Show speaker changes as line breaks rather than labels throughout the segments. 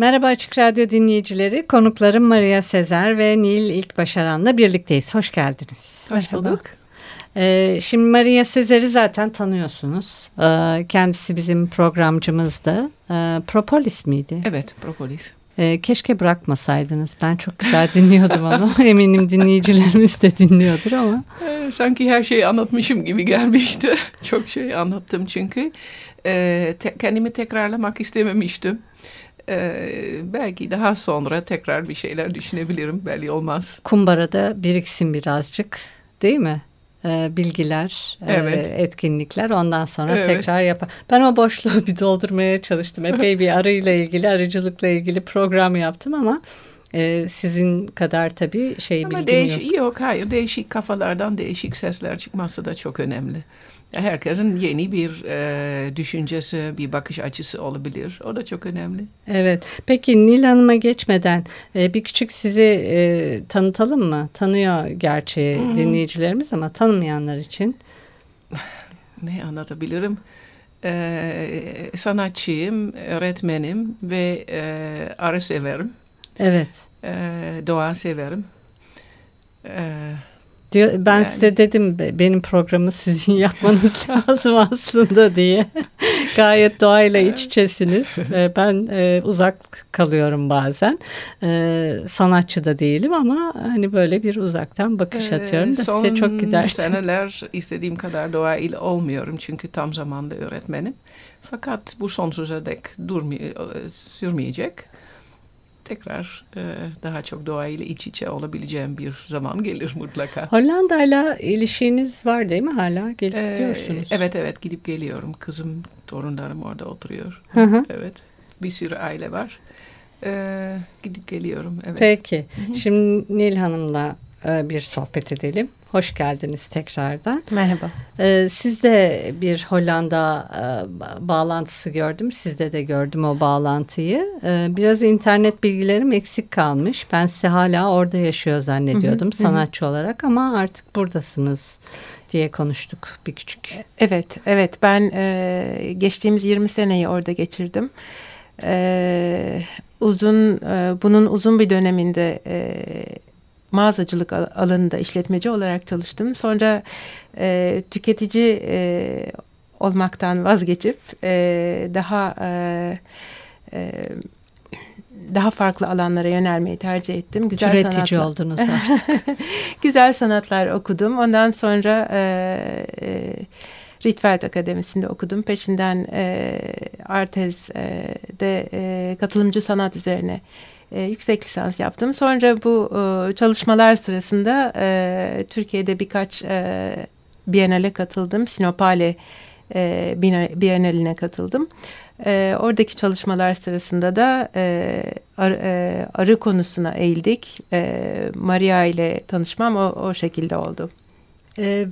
Merhaba Açık Radyo dinleyicileri. Konuklarım Maria Sezer ve Nil İlk Başaran'la birlikteyiz. Hoş geldiniz.
Hoş bulduk.
Ee, şimdi Maria Sezer'i zaten tanıyorsunuz. Ee, kendisi bizim programcımızdı. Ee, Propolis miydi?
Evet, Propolis.
Ee, keşke bırakmasaydınız. Ben çok güzel dinliyordum onu. Eminim dinleyicilerimiz de dinliyordur ama.
Ee, sanki her şeyi anlatmışım gibi gelmişti. çok şey anlattım çünkü. Ee, te kendimi tekrarlamak istememiştim. Ee, belki daha sonra tekrar bir şeyler düşünebilirim. Belli olmaz.
Kumbarada biriksin birazcık değil mi? Ee, bilgiler, e, evet. e, etkinlikler ondan sonra evet. tekrar yapar. Ben o boşluğu bir doldurmaya çalıştım. Epey bir arıyla ilgili, arıcılıkla ilgili program yaptım ama e, sizin kadar tabii şey ama bilgim
değiş
yok.
Yok hayır değişik kafalardan değişik sesler çıkması da çok önemli. Herkesin yeni bir e, düşüncesi, bir bakış açısı olabilir. O da çok önemli.
Evet. Peki Nil Hanım'a geçmeden e, bir küçük sizi e, tanıtalım mı? Tanıyor gerçi hmm. dinleyicilerimiz ama tanımayanlar için.
Ne anlatabilirim? Ee, sanatçıyım, öğretmenim ve e, arı severim.
Evet.
E, doğa severim.
Evet Diyor, ben yani. size dedim benim programı sizin yapmanız lazım aslında diye. Gayet doğayla iç içesiniz. ben e, uzak kalıyorum bazen. E, sanatçı da değilim ama hani böyle bir uzaktan bakış atıyorum da size çok gider.
Son seneler istediğim kadar doğa ile olmuyorum çünkü tam zamanlı öğretmenim. Fakat bu sonsuza dek durmay sürmeyecek tekrar e, daha çok doğayla iç içe olabileceğim bir zaman gelir mutlaka.
Hollanda'yla ilişkiniz var değil mi hala? Gelip ee, gidiyorsunuz.
Evet evet gidip geliyorum. Kızım, torunlarım orada oturuyor. Hı hı. Evet bir sürü aile var. Ee, gidip geliyorum. Evet.
Peki. Hı hı. Şimdi Nil Hanım'la e, bir sohbet edelim. Hoş geldiniz tekrardan.
Merhaba.
Ee, sizde bir Hollanda e, bağlantısı gördüm. Sizde de gördüm o bağlantıyı. Ee, biraz internet bilgilerim eksik kalmış. Ben size hala orada yaşıyor zannediyordum hı hı, sanatçı hı. olarak ama artık buradasınız diye konuştuk bir küçük.
Evet, evet. Ben e, geçtiğimiz 20 seneyi orada geçirdim. E, uzun, e, bunun uzun bir döneminde... E, mağazacılık alanında işletmeci olarak çalıştım. Sonra e, tüketici e, olmaktan vazgeçip e, daha e, e, daha farklı alanlara yönelmeyi tercih ettim.
Güzel Türetici sanatlar. oldunuz artık.
Güzel sanatlar okudum. Ondan sonra e, e, Rietveld Akademisi'nde okudum. Peşinden e, Artez'de e, katılımcı sanat üzerine e, yüksek lisans yaptım. Sonra bu e, çalışmalar sırasında e, Türkiye'de birkaç e, Biennale katıldım. Sinopale e, Biennaline katıldım. E, oradaki çalışmalar sırasında da e, ar, e, arı konusuna eğildik. E, Maria ile tanışmam o, o şekilde oldu.
Ee,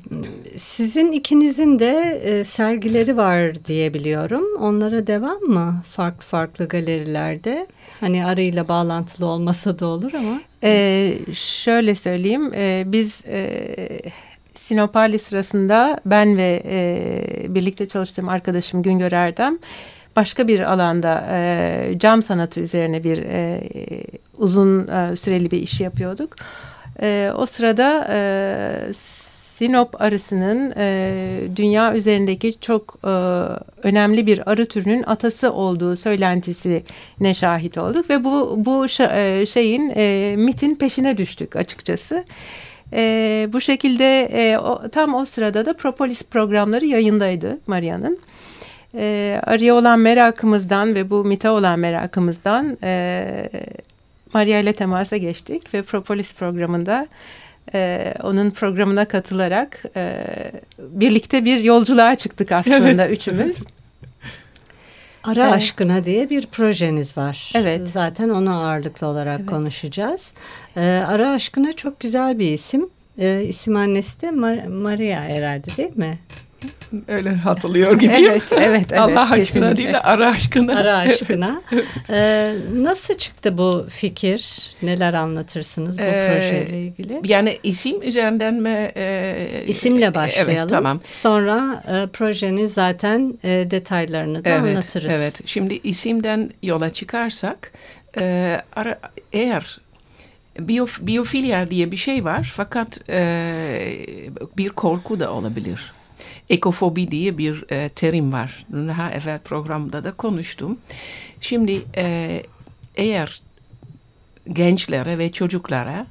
sizin ikinizin de e, sergileri var diye biliyorum. Onlara devam mı? Farklı farklı galerilerde. Hani arayla bağlantılı olmasa da olur ama.
Ee, şöyle söyleyeyim. E, biz e, Sinopali sırasında ben ve e, birlikte çalıştığım arkadaşım Güngör Erdem başka bir alanda e, cam sanatı üzerine bir e, uzun e, süreli bir iş yapıyorduk. E, o sırada e, Sinop arısının e, dünya üzerindeki çok e, önemli bir arı türünün atası olduğu söylentisine şahit olduk ve bu bu e, şeyin e, mitin peşine düştük açıkçası. E, bu şekilde e, o, tam o sırada da Propolis programları yayındaydı Maria'nın. E, arıya olan merakımızdan ve bu mite olan merakımızdan e, Maria ile temasa geçtik ve Propolis programında e, onun programına katılarak e, birlikte bir yolculuğa çıktık aslında evet. üçümüz.
Ara evet. Aşkına diye bir projeniz var.
Evet.
Zaten onu ağırlıklı olarak evet. konuşacağız. Ee, Ara Aşkına çok güzel bir isim. Ee, isim annesi de Mar- Maria herhalde değil mi?
Öyle hatırlıyor gibiyim.
evet, evet, evet.
Allah aşkına değil de ara aşkına.
Ara aşkına. evet, evet. Ee, nasıl çıktı bu fikir? Neler anlatırsınız bu ee, projeyle ilgili?
Yani isim üzerinden mi?
E, İsimle başlayalım. Evet, tamam. Sonra e, projenin zaten e, detaylarını da
evet,
anlatırız.
Evet, şimdi isimden yola çıkarsak e, ara, eğer biyof, biyofilya diye bir şey var fakat e, bir korku da olabilir ekofobi diye bir e, terim var. Daha evvel programda da konuştum. Şimdi e, eğer gençlere ve çocuklara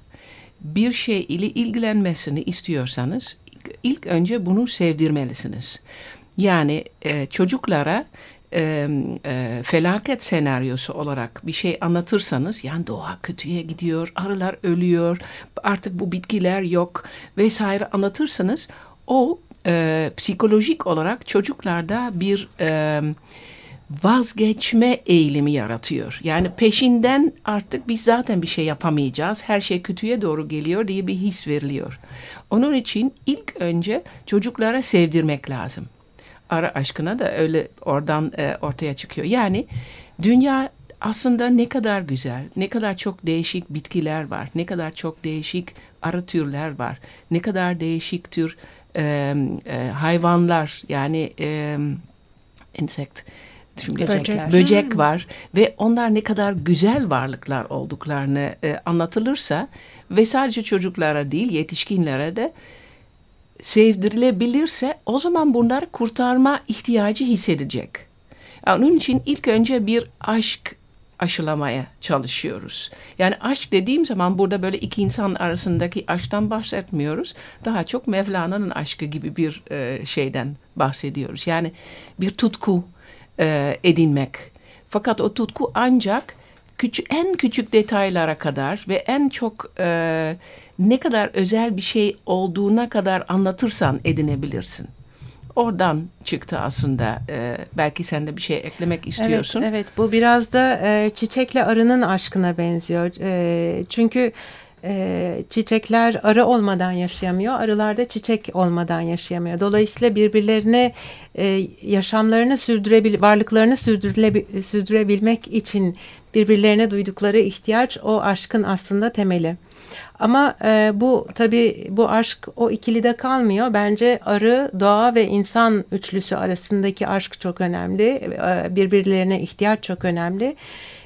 bir şey ile ilgilenmesini istiyorsanız ilk önce bunu sevdirmelisiniz. Yani e, çocuklara e, e, felaket senaryosu olarak bir şey anlatırsanız yani doğa kötüye gidiyor, arılar ölüyor, artık bu bitkiler yok vesaire anlatırsanız o e, psikolojik olarak çocuklarda bir e, vazgeçme eğilimi yaratıyor. Yani peşinden artık biz zaten bir şey yapamayacağız, her şey kötüye doğru geliyor diye bir his veriliyor. Onun için ilk önce çocuklara sevdirmek lazım. Ara aşkına da öyle oradan e, ortaya çıkıyor. Yani dünya aslında ne kadar güzel, ne kadar çok değişik bitkiler var, ne kadar çok değişik arı türler var, ne kadar değişik tür e, e, hayvanlar yani e, insekt Şimdi böcek, böcek var ve onlar ne kadar güzel varlıklar olduklarını e, anlatılırsa ve sadece çocuklara değil yetişkinlere de sevdirilebilirse o zaman bunları kurtarma ihtiyacı hissedecek. Onun için ilk önce bir aşk aşılamaya çalışıyoruz. Yani aşk dediğim zaman burada böyle iki insan arasındaki aşktan bahsetmiyoruz. Daha çok Mevlana'nın aşkı gibi bir e, şeyden bahsediyoruz. Yani bir tutku e, edinmek. Fakat o tutku ancak küçük, en küçük detaylara kadar ve en çok e, ne kadar özel bir şey olduğuna kadar anlatırsan edinebilirsin oradan çıktı aslında. E, belki sen de bir şey eklemek istiyorsun.
Evet, evet bu biraz da e, çiçekle arının aşkına benziyor. E, çünkü e, çiçekler arı olmadan yaşayamıyor. Arılar da çiçek olmadan yaşayamıyor. Dolayısıyla birbirlerine e, yaşamlarını sürdürebil, varlıklarını sürdürebilmek için birbirlerine duydukları ihtiyaç o aşkın aslında temeli. Ama e, bu tabii bu aşk o ikilide kalmıyor. Bence arı, doğa ve insan üçlüsü arasındaki aşk çok önemli. E, birbirlerine ihtiyaç çok önemli.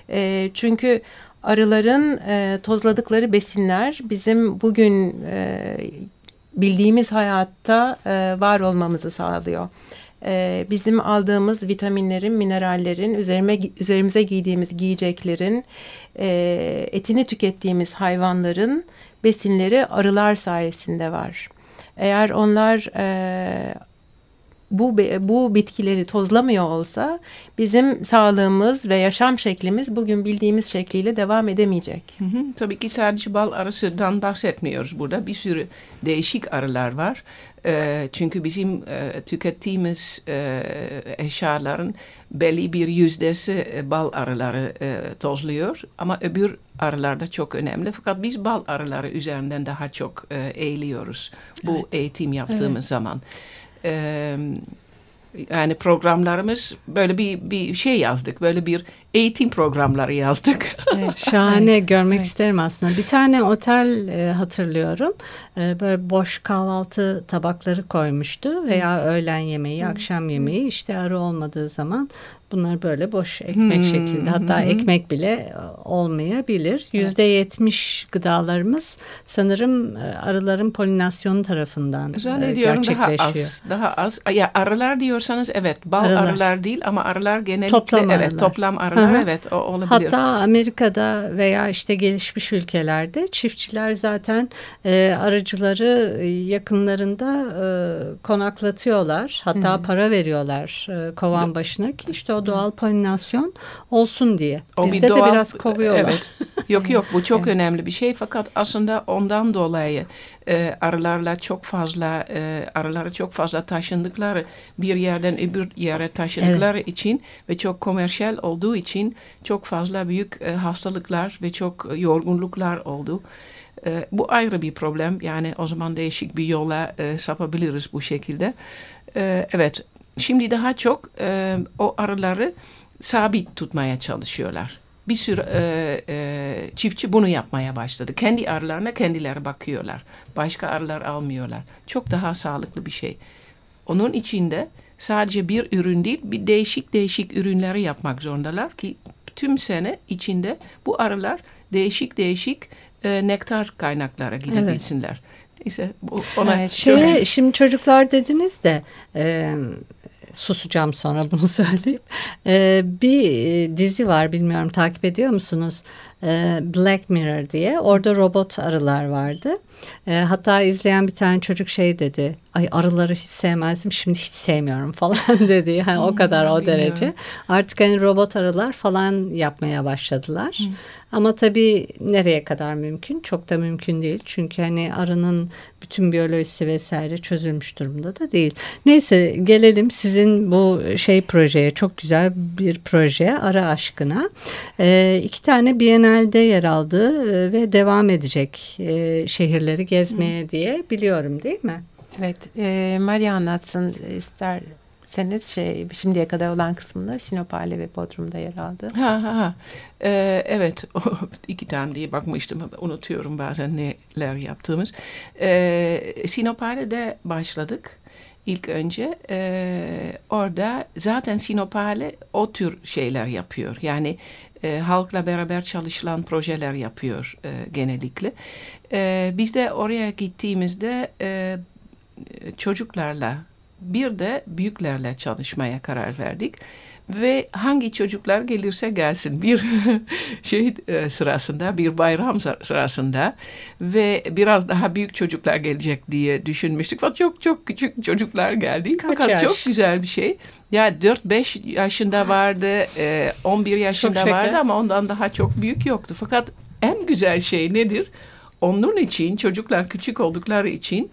E, çünkü arıların e, tozladıkları besinler bizim bugün e, bildiğimiz hayatta e, var olmamızı sağlıyor. E, bizim aldığımız vitaminlerin, minerallerin, üzerime, üzerimize giydiğimiz giyeceklerin, e, etini tükettiğimiz hayvanların besinleri arılar sayesinde var. Eğer onlar e, bu bu bitkileri tozlamıyor olsa bizim sağlığımız ve yaşam şeklimiz bugün bildiğimiz şekliyle devam edemeyecek.
Hı hı. Tabii ki sadece bal arısından bahsetmiyoruz burada. Bir sürü değişik arılar var. E, çünkü bizim e, tükettiğimiz e, eşyaların belli bir yüzdesi e, bal arıları tozluyor. Ama öbür arılar da çok önemli. Fakat biz bal arıları üzerinden daha çok eğiliyoruz bu evet. eğitim yaptığımız evet. zaman e, yani programlarımız böyle bir bir şey yazdık. Böyle bir eğitim programları yazdık.
Evet, şahane evet, görmek evet. isterim aslında. Bir tane otel e, hatırlıyorum. E, böyle boş kahvaltı tabakları koymuştu veya Hı. öğlen yemeği, Hı. akşam yemeği işte arı olmadığı zaman Bunlar böyle boş ekmek hmm. şeklinde hatta hmm. ekmek bile e, olmayabilir. Yüzde yetmiş gıdalarımız sanırım e, arıların polinasyonu tarafından e, Zannediyorum gerçekleşiyor.
Daha az, daha az. Ya arılar diyorsanız evet bal arılar, arılar değil ama arılar genellikle toplam evet arılar. toplam arılar Hı-hı. evet o olabilir.
Hatta Amerika'da veya işte gelişmiş ülkelerde çiftçiler zaten e, arıcıları yakınlarında e, konaklatıyorlar. Hatta Hı-hı. para veriyorlar e, kovan başına ki işte o doğal polinasyon olsun diye.
O
Bizde
doğal,
de biraz kovuyorlar.
Evet. Yok yok bu çok evet. önemli bir şey fakat aslında ondan dolayı e, arılarla çok fazla e, arıları çok fazla taşındıkları bir yerden öbür yere taşındıkları evet. için ve çok komersiyel olduğu için çok fazla büyük e, hastalıklar ve çok yorgunluklar oldu. E, bu ayrı bir problem. Yani o zaman değişik bir yola e, sapabiliriz bu şekilde. E, evet. Şimdi daha çok e, o arıları sabit tutmaya çalışıyorlar. Bir sürü e, e, çiftçi bunu yapmaya başladı. Kendi arılarına kendileri bakıyorlar. Başka arılar almıyorlar. Çok daha sağlıklı bir şey. Onun içinde sadece bir ürün değil, bir değişik değişik ürünleri yapmak zorundalar ki tüm sene içinde bu arılar değişik değişik e, nektar kaynaklara gidebilsinler. Evet. Neyse ona
evet, şeye, şimdi çocuklar dediniz de e, susacağım sonra bunu söyleyip e, bir dizi var bilmiyorum takip ediyor musunuz? E, Black Mirror diye orada robot arılar vardı. E, hatta izleyen bir tane çocuk şey dedi. Ay arıları hiç sevmezdim şimdi hiç sevmiyorum falan dedi. Yani o kadar o derece. Artık hani robot arılar falan yapmaya başladılar. Hı. Ama tabii nereye kadar mümkün? Çok da mümkün değil. Çünkü hani arının bütün biyolojisi vesaire çözülmüş durumda da değil. Neyse gelelim sizin bu şey projeye. Çok güzel bir proje Arı Aşkına. Ee, iki tane Biennale'de yer aldı e, ve devam edecek e, şehirleri gezmeye Hı. diye biliyorum değil mi?
Evet. E, Maria anlatsın ister seniz şey şimdiye kadar olan kısmında Sinopale ve Bodrum'da yer aldı.
Ha ha ha. Ee, evet o, iki tane diye bakmıştım unutuyorum bazen neler yaptığımız. Ee, Sinopale'de başladık ilk önce. Ee, orada zaten Sinopale o tür şeyler yapıyor. Yani e, halkla beraber çalışılan projeler yapıyor e, genellikle. E, biz de oraya gittiğimizde e, çocuklarla bir de büyüklerle çalışmaya karar verdik. Ve hangi çocuklar gelirse gelsin bir şey sırasında bir bayram sırasında ve biraz daha büyük çocuklar gelecek diye düşünmüştük. Fakat çok çok küçük çocuklar geldi. Kaç Fakat yaş? çok güzel bir şey. Ya 4-5 yaşında vardı, 11 e, yaşında vardı ama ondan daha çok büyük yoktu. Fakat en güzel şey nedir? Onun için çocuklar küçük oldukları için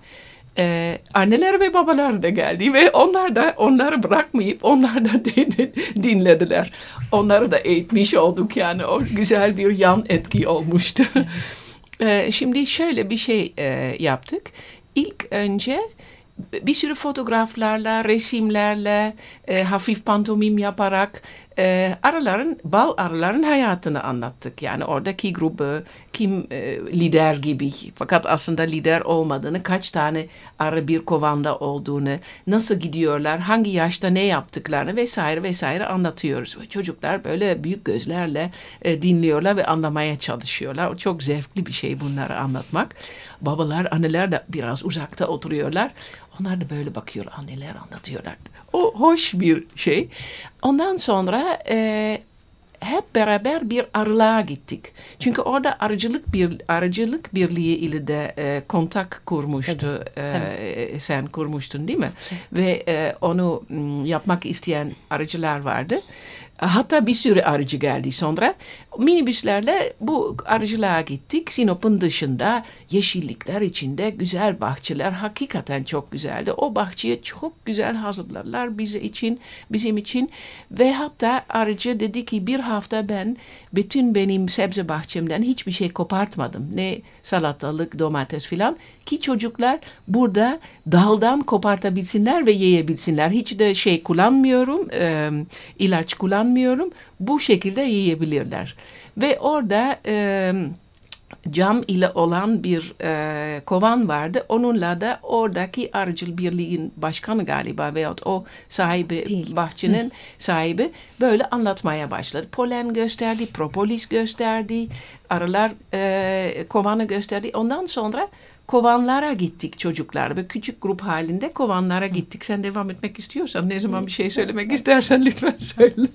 e, anneler ve babalar da geldi ve onlar da onları bırakmayıp onlar da dinlediler. Onları da eğitmiş olduk yani o güzel bir yan etki olmuştu. e, şimdi şöyle bir şey e, yaptık. İlk önce bir sürü fotoğraflarla, resimlerle, e, hafif pantomim yaparak e, arıların, bal arıların hayatını anlattık. Yani oradaki grubu, kim e, lider gibi fakat aslında lider olmadığını, kaç tane arı bir kovanda olduğunu, nasıl gidiyorlar, hangi yaşta ne yaptıklarını vesaire vesaire anlatıyoruz. Çocuklar böyle büyük gözlerle e, dinliyorlar ve anlamaya çalışıyorlar. Çok zevkli bir şey bunları anlatmak. Babalar, anneler de biraz uzakta oturuyorlar. Onlar da böyle bakıyorlar, neler anlatıyorlar. O hoş bir şey. Ondan sonra e, hep beraber bir arılığa gittik. Çünkü orada arıcılık bir arıcılık birliği ile de e, kontak kurmuştu. Tabii, E, sen kurmuştun değil mi? Evet. Ve e, onu yapmak isteyen arıcılar vardı. Hatta bir sürü arıcı geldi sonra. Minibüslerle bu arıcılığa gittik. Sinop'un dışında yeşillikler içinde güzel bahçeler hakikaten çok güzeldi. O bahçeye çok güzel hazırlarlar bize için, bizim için. Ve hatta arıcı dedi ki bir hafta ben bütün benim sebze bahçemden hiçbir şey kopartmadım. Ne salatalık, domates filan. Ki çocuklar burada daldan kopartabilsinler ve yiyebilsinler. Hiç de şey kullanmıyorum, e, ilaç kullanmıyorum kullanmıyorum. Bu şekilde yiyebilirler. Ve orada e, cam ile olan bir e, kovan vardı. Onunla da oradaki arıcıl birliğin başkanı galiba veyahut o sahibi Değil. bahçenin Hı. sahibi böyle anlatmaya başladı. Polen gösterdi, propolis gösterdi, arılar e, kovanı gösterdi. Ondan sonra kovanlara gittik çocuklar ve küçük grup halinde kovanlara gittik. Sen devam etmek istiyorsan ne zaman bir şey söylemek istersen lütfen söyle.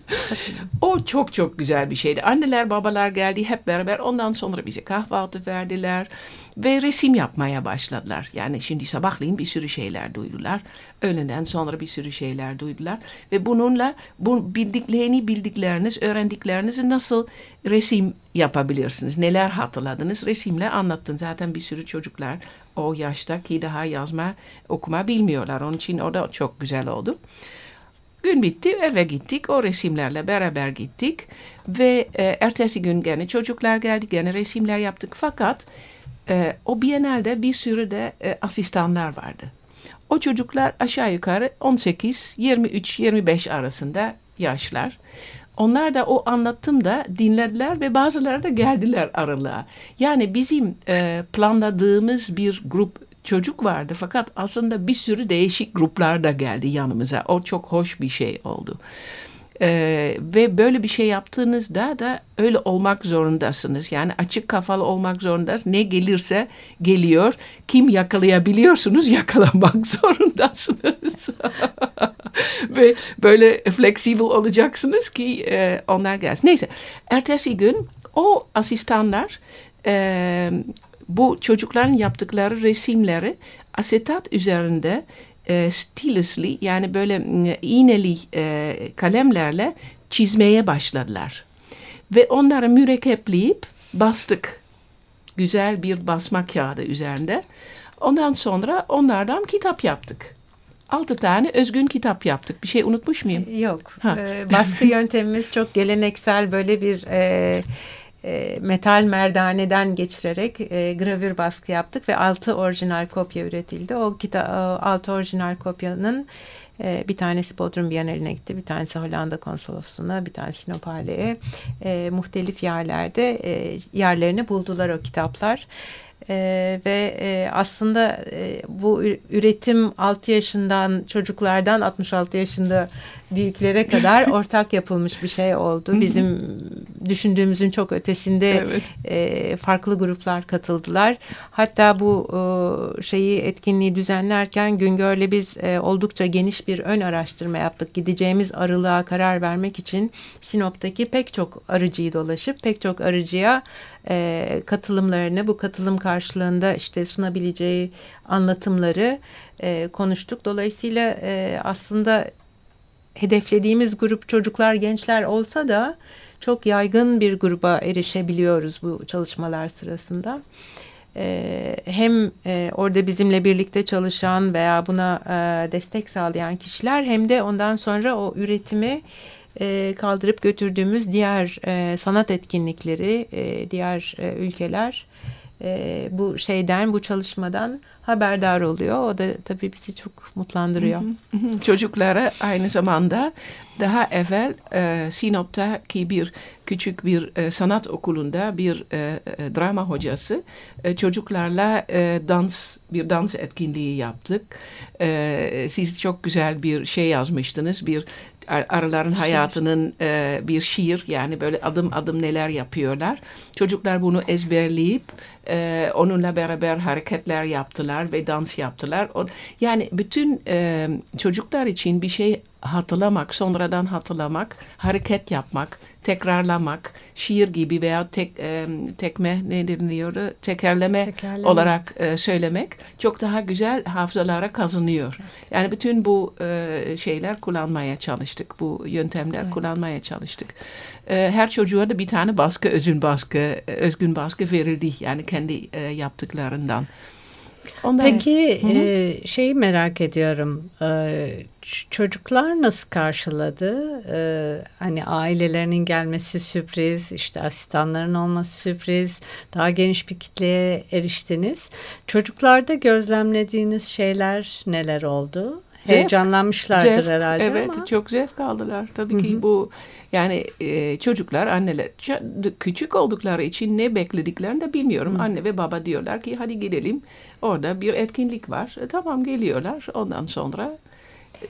o çok çok güzel bir şeydi. Anneler babalar geldi hep beraber ondan sonra bize kahvaltı verdiler ve resim yapmaya başladılar. Yani şimdi sabahleyin bir sürü şeyler duydular. Öğleden sonra bir sürü şeyler duydular. Ve bununla bu bildiklerini bildikleriniz, öğrendiklerinizi nasıl resim yapabilirsiniz? Neler hatırladınız? Resimle anlattın. Zaten bir sürü çocuklar o yaşta ki daha yazma, okuma bilmiyorlar. Onun için o da çok güzel oldu. Gün bitti eve gittik o resimlerle beraber gittik ve e, ertesi gün gene çocuklar geldi gene resimler yaptık fakat e, o Biennale'de bir sürü de e, asistanlar vardı. O çocuklar aşağı yukarı 18, 23, 25 arasında yaşlar. Onlar da o anlattığımda dinlediler ve bazıları da geldiler aralığa. Yani bizim e, planladığımız bir grup çocuk vardı fakat aslında bir sürü değişik gruplar da geldi yanımıza. O çok hoş bir şey oldu. Ee, ve böyle bir şey yaptığınızda da öyle olmak zorundasınız. Yani açık kafalı olmak zorundasınız. Ne gelirse geliyor. Kim yakalayabiliyorsunuz yakalamak zorundasınız. ve böyle flexible olacaksınız ki e, onlar gelsin. Neyse ertesi gün o asistanlar e, bu çocukların yaptıkları resimleri asetat üzerinde e, stilisli yani böyle e, iğneli e, kalemlerle çizmeye başladılar. Ve onları mürekkepleyip bastık. Güzel bir basma kağıdı üzerinde. Ondan sonra onlardan kitap yaptık. Altı tane özgün kitap yaptık. Bir şey unutmuş muyum?
Yok. Ee, baskı yöntemimiz çok geleneksel böyle bir... E, e, metal merdaneden geçirerek e, gravür baskı yaptık ve altı orijinal kopya üretildi. O kita altı orijinal kopyanın e, bir tanesi Bodrum Bienali'ne gitti, bir tanesi Hollanda Konsolosluğu'na, bir tanesi Sinopale'ye. E, muhtelif yerlerde e, yerlerini buldular o kitaplar. Ee, ve e, aslında e, bu üretim 6 yaşından çocuklardan 66 yaşında büyüklere kadar ortak yapılmış bir şey oldu. Bizim düşündüğümüzün çok ötesinde evet. e, farklı gruplar katıldılar. Hatta bu e, şeyi etkinliği düzenlerken Güngör'le biz e, oldukça geniş bir ön araştırma yaptık. Gideceğimiz arılığa karar vermek için Sinop'taki pek çok arıcıyı dolaşıp pek çok arıcıya e, katılımlarını bu katılım karşılığında işte sunabileceği anlatımları e, konuştuk. Dolayısıyla e, aslında hedeflediğimiz grup çocuklar, gençler olsa da çok yaygın bir gruba erişebiliyoruz bu çalışmalar sırasında. Ee, hem e, orada bizimle birlikte çalışan veya buna e, destek sağlayan kişiler hem de ondan sonra o üretimi e, kaldırıp götürdüğümüz diğer e, sanat etkinlikleri, e, diğer e, ülkeler e, bu şeyden, bu çalışmadan haberdar oluyor. O da tabii bizi çok mutlandırıyor.
Çocuklara aynı zamanda daha evvel e, Sinop'taki bir küçük bir e, sanat okulunda bir e, e, drama hocası e, çocuklarla e, dans bir dans etkinliği yaptık. E, siz çok güzel bir şey yazmıştınız. Bir arıların hayatının e, bir şiir yani böyle adım adım neler yapıyorlar. Çocuklar bunu ezberleyip e, onunla beraber hareketler yaptılar ve dans yaptılar. O, yani bütün e, çocuklar için bir şey hatırlamak, sonradan hatırlamak, hareket yapmak, tekrarlamak, şiir gibi veya tek, e, tekme ne deniliyordu? Tekerleme, Tekerleme. olarak e, söylemek çok daha güzel hafızalara kazanıyor. Evet. Yani bütün bu e, şeyler kullanmaya çalıştık. Bu yöntemler evet. kullanmaya çalıştık. E, her çocuğa da bir tane baskı, özgün baskı, özgün baskı verildi. Yani kendi e, yaptıklarından.
Ondan Peki hı e, şeyi merak ediyorum. E, çocuklar nasıl karşıladı? E, hani ailelerinin gelmesi sürpriz, işte asistanların olması sürpriz. Daha geniş bir kitleye eriştiniz. Çocuklarda gözlemlediğiniz şeyler neler oldu? Zevk, Heyecanlanmışlardır zevk, herhalde
evet, ama. çok zevk aldılar. Tabii ki Hı -hı. bu yani e, çocuklar anneler küçük oldukları için ne beklediklerini de bilmiyorum. Hı. Anne ve baba diyorlar ki hadi gidelim. Orada bir etkinlik var. E, tamam geliyorlar. Ondan sonra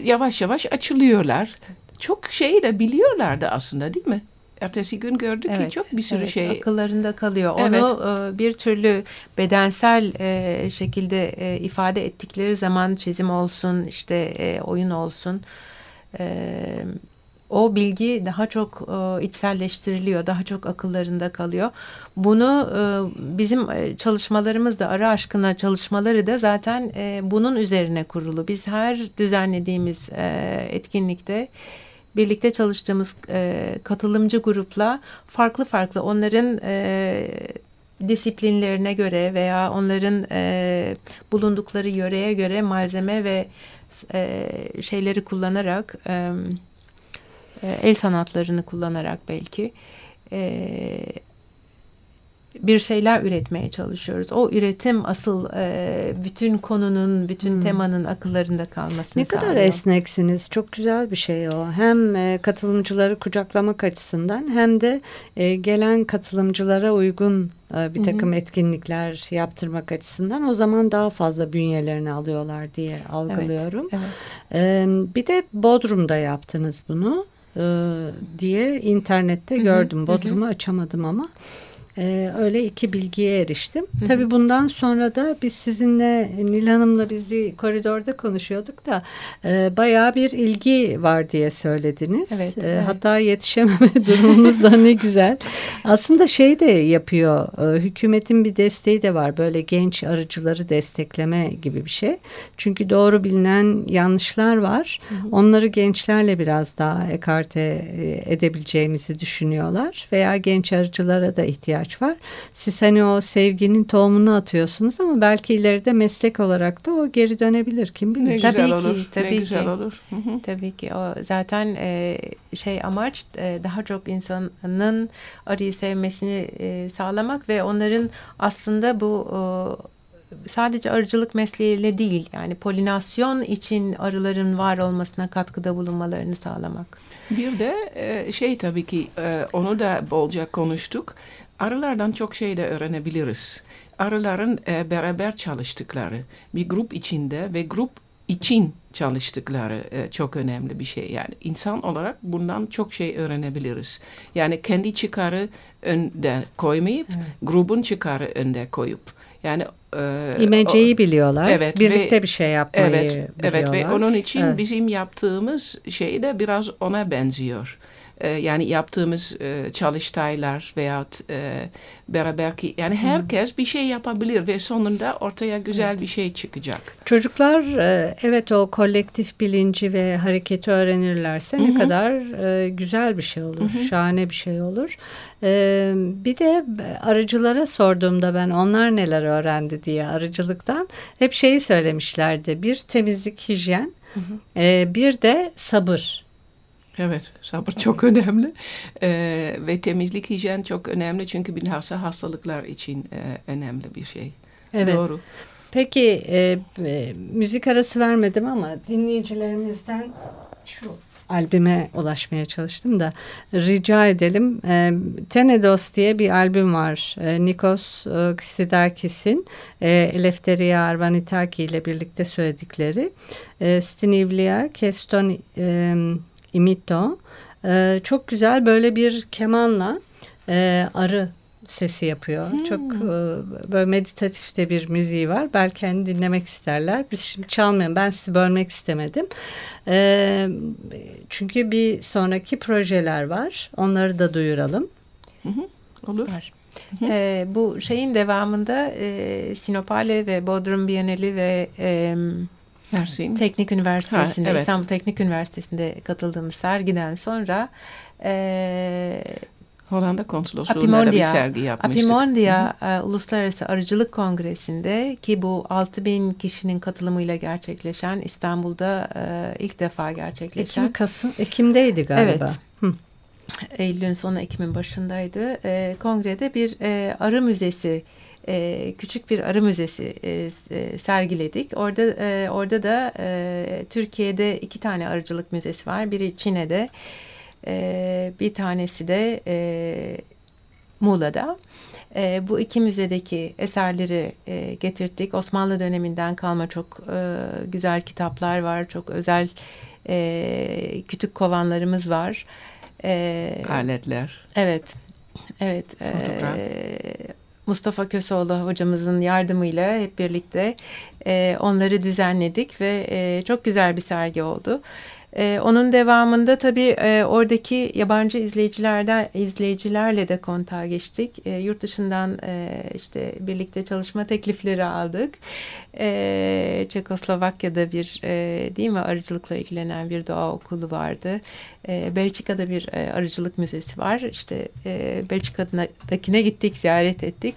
yavaş yavaş açılıyorlar. Çok şeyi de biliyorlardı aslında değil mi? Ertesi gün gördük
evet,
ki çok bir sürü
evet,
şey
akıllarında kalıyor. Onu evet. bir türlü bedensel şekilde ifade ettikleri zaman çizim olsun, işte oyun olsun o bilgi daha çok e, içselleştiriliyor, daha çok akıllarında kalıyor. Bunu e, bizim e, çalışmalarımız da ara aşkına çalışmaları da zaten e, bunun üzerine kurulu. Biz her düzenlediğimiz e, etkinlikte birlikte çalıştığımız e, katılımcı grupla farklı farklı onların e, disiplinlerine göre veya onların e, bulundukları yöreye göre malzeme ve e, şeyleri kullanarak e, e, el sanatlarını kullanarak belki e, bir şeyler üretmeye çalışıyoruz. O üretim asıl e, bütün konunun, bütün hmm. temanın akıllarında kalmasını
ne
sağlıyor.
Ne kadar esneksiniz. Çok güzel bir şey o. Hem e, katılımcıları kucaklamak açısından hem de e, gelen katılımcılara uygun e, bir takım hı hı. etkinlikler yaptırmak açısından o zaman daha fazla bünyelerini alıyorlar diye algılıyorum. Evet, evet. E, bir de Bodrum'da yaptınız bunu e, diye internette gördüm. Bodrum'u açamadım ama. Ee, öyle iki bilgiye eriştim. Hı hı. Tabii bundan sonra da biz sizinle Nil Hanım'la biz bir koridorda konuşuyorduk da e, bayağı bir ilgi var diye söylediniz. Evet, e, evet. Hatta yetişememe durumunuz da ne güzel. Aslında şey de yapıyor. E, hükümetin bir desteği de var. Böyle genç arıcıları destekleme gibi bir şey. Çünkü doğru bilinen yanlışlar var. Hı hı. Onları gençlerle biraz daha ekarte e, edebileceğimizi düşünüyorlar. Veya genç arıcılara da ihtiyaç ihtiyaç var. Siz hani o sevginin tohumunu atıyorsunuz ama belki ileride meslek olarak da o geri dönebilir kim bilir.
Ne tabii güzel ki, olur. Tabii ne ki. güzel olur.
Tabii ki o zaten e, şey amaç e, daha çok insanın arıyı sevmesini e, sağlamak ve onların aslında bu e, sadece arıcılık mesleğiyle değil yani polinasyon için arıların var olmasına katkıda bulunmalarını sağlamak.
Bir de e, şey tabii ki e, onu da bolca konuştuk. Arılardan çok şey de öğrenebiliriz. Arıların e, beraber çalıştıkları, bir grup içinde ve grup için çalıştıkları e, çok önemli bir şey. Yani insan olarak bundan çok şey öğrenebiliriz. Yani kendi çıkarı önde koymayıp evet. grubun çıkarı önde koyup yani
e, İmeceyi biliyorlar. Evet, Birlikte ve, bir şey yapmayı evet, biliyorlar.
Evet ve onun için evet. bizim yaptığımız şey de biraz ona benziyor. E, yani yaptığımız e, çalıştaylar veya e, beraber ki yani herkes bir şey yapabilir ve sonunda ortaya güzel evet. bir şey çıkacak.
Çocuklar e, evet o kolektif bilinci ve hareketi öğrenirlerse Hı -hı. ne kadar e, güzel bir şey olur, Hı -hı. şahane bir şey olur. E, bir de arıcılara sorduğumda ben onlar neler öğrendi diye arıcılıktan hep şeyi söylemişlerdi. Bir temizlik, hijyen, Hı hı. E, bir de sabır.
Evet, sabır çok önemli ee, ve temizlik hijyen çok önemli çünkü bilhassa hastalıklar için e, önemli bir şey. Evet. Doğru.
Peki e, e, müzik arası vermedim ama dinleyicilerimizden şu albüme ulaşmaya çalıştım da rica edelim. E, Tenedos diye bir albüm var. E, Nikos e, Ksidakis'in e, Eleftheria Arvanitaki ile birlikte söyledikleri e, Stinivlia Keston e, imito. E, çok güzel böyle bir kemanla e, arı sesi yapıyor. Hmm. Çok e, böyle meditatif de bir müziği var. Belki hani dinlemek isterler. Biz şimdi çalmayalım. Ben sizi bölmek istemedim. E, çünkü bir sonraki projeler var. Onları da duyuralım.
Hı hı. Olur. Var.
E, bu şeyin devamında e, Sinopale ve Bodrum Bienali ve e, Mersin. Teknik Üniversitesi'nde, ha, evet. İstanbul Teknik Üniversitesi'nde katıldığımız sergiden sonra e,
Hollanda konsolosluğunda da bir sergi yapmıştık.
Apimondia Hı -hı. E, Uluslararası Arıcılık Kongresi'nde ki bu 6000 kişinin katılımıyla gerçekleşen İstanbul'da e, ilk defa gerçekleşen.
Ekim, Kasım, Ekim'deydi galiba. Evet. Hı.
Eylül'ün sonu Ekim'in başındaydı. E, kongrede bir e, arı müzesi e, küçük bir arı müzesi e, e, sergiledik. Orada e, orada da e, Türkiye'de iki tane arıcılık müzesi var. Biri Çin'de, e, bir tanesi de e, Muğla'da. E, bu iki müzedeki eserleri e, getirdik. Osmanlı döneminden kalma çok e, güzel kitaplar var. Çok özel e, kütük kovanlarımız var.
E, Aletler.
Evet. Evet.
Fotoğraf.
E, Mustafa Köseoğlu hocamızın yardımıyla hep birlikte e, onları düzenledik ve e, çok güzel bir sergi oldu. E, onun devamında tabii e, oradaki yabancı izleyicilerden izleyicilerle de kontağa geçtik. E, yurt dışından e, işte birlikte çalışma teklifleri aldık. E, Çekoslovakya'da bir e, değil mi arıcılıkla ilgilenen bir doğa okulu vardı. E, Belçika'da bir e, arıcılık müzesi var. İşte e, Belçika'dakine gittik, ziyaret ettik.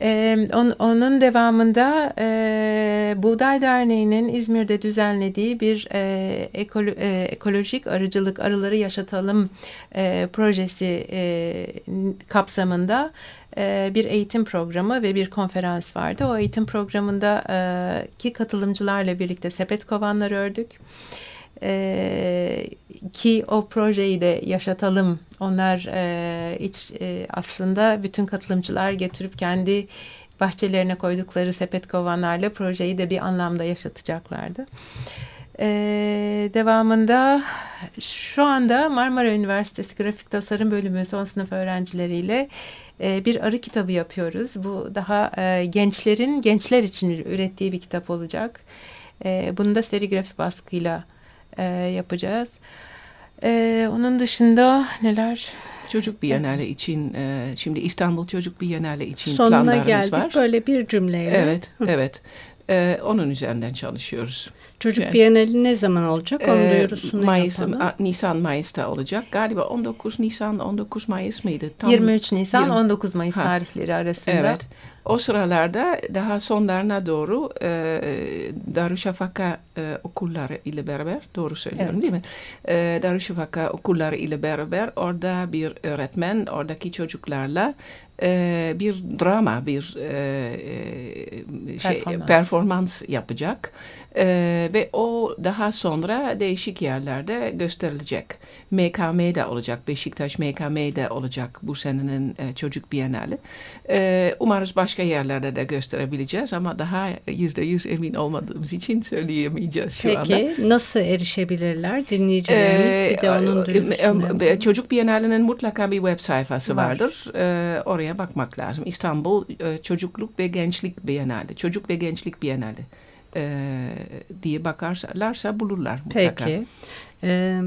Ee, on, onun devamında e, Buğday Derneği'nin İzmir'de düzenlediği bir e, ekolo, e, ekolojik arıcılık arıları yaşatalım e, projesi e, kapsamında e, bir eğitim programı ve bir konferans vardı. O eğitim programında e, katılımcılarla birlikte sepet kovanları ördük. E, ki o projeyi de yaşatalım. Onlar e, iç e, aslında bütün katılımcılar getirip kendi bahçelerine koydukları sepet kovanlarla projeyi de bir anlamda yaşatacaklardı. Ee, devamında şu anda Marmara Üniversitesi Grafik Tasarım Bölümü son sınıf öğrencileriyle e, bir arı kitabı yapıyoruz. Bu daha e, gençlerin gençler için ürettiği bir kitap olacak. E, bunu da serigrafi baskıyla e, yapacağız. E, onun dışında neler?
Çocuk Bienali için e, şimdi İstanbul Çocuk Bienali için
Sonuna
planlarımız
geldik
var.
böyle bir cümleyle.
Evet, evet. E, onun üzerinden çalışıyoruz.
Çocuk
Yani-
Bienali ne zaman olacak? Onun
E,
duyurusunu
Mayıs,
yapalım.
a- Nisan Mayıs'ta olacak. Galiba 19 Nisan 19 Mayıs mıydı? Tam
23 Nisan
yirmi-
19 Mayıs
Ha.
tarihleri arasında.
Evet. O sıralarda daha sonlarına doğru e, Darüşşafaka e, okulları ile beraber, doğru söylüyorum
Evet.
değil mi? E, Darüşşafaka okulları ile beraber orada bir öğretmen oradaki çocuklarla e, bir drama, bir e, e, şey,
Performans.
performans yapacak. E, ve o daha sonra değişik yerlerde gösterilecek. MKM'de olacak, Beşiktaş MKM'de olacak bu senenin e, Çocuk Bienali. E, umarız başka yerlerde de gösterebileceğiz ama daha yüzde yüz emin olmadığımız için söyleyemeyeceğiz şu anda.
Peki nasıl erişebilirler dinleyicilerimiz? bir de onun
Ee,
duyurusunu
e, e. Çocuk Bienali'nin mutlaka bir web sayfası
Var.
vardır. Ee, oraya bakmak lazım. İstanbul e, Çocukluk ve Gençlik Bienali. Çocuk ve Gençlik Bienali e, diye bakarlarsa bulurlar mutlaka.
Peki. Ee,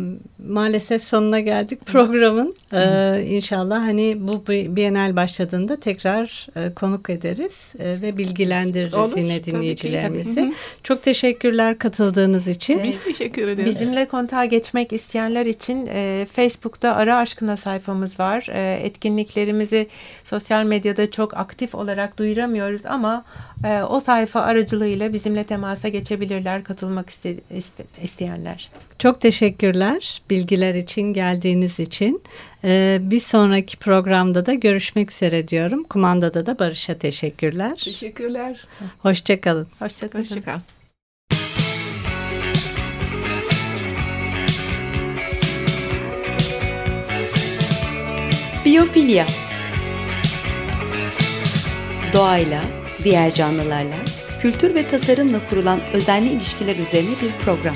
maalesef sonuna geldik programın. Ee, inşallah hani bu bi- Bienal başladığında tekrar e, konuk ederiz e, ve bilgilendiririz
Olur,
yine
tabii ki,
dinleyicilerimizi.
tabii. Hı hı.
Çok teşekkürler katıldığınız için.
Biz teşekkür ederiz.
Bizimle kontağa geçmek isteyenler için e, Facebook'ta Ara Aşkına sayfamız var. E, etkinliklerimizi sosyal medyada çok aktif olarak duyuramıyoruz ama e, o sayfa aracılığıyla bizimle temasa geçebilirler katılmak iste, iste- isteyenler.
Çok teşekkürler bilgiler için geldiğiniz için. Ee, bir sonraki programda da görüşmek üzere diyorum. Kumandada da Barış'a teşekkürler.
Teşekkürler.
Hoşçakalın.
Hoşçakalın.
Hoşçakal.
Biyofilya Doğayla, diğer canlılarla, kültür ve tasarımla kurulan özenli ilişkiler üzerine bir program.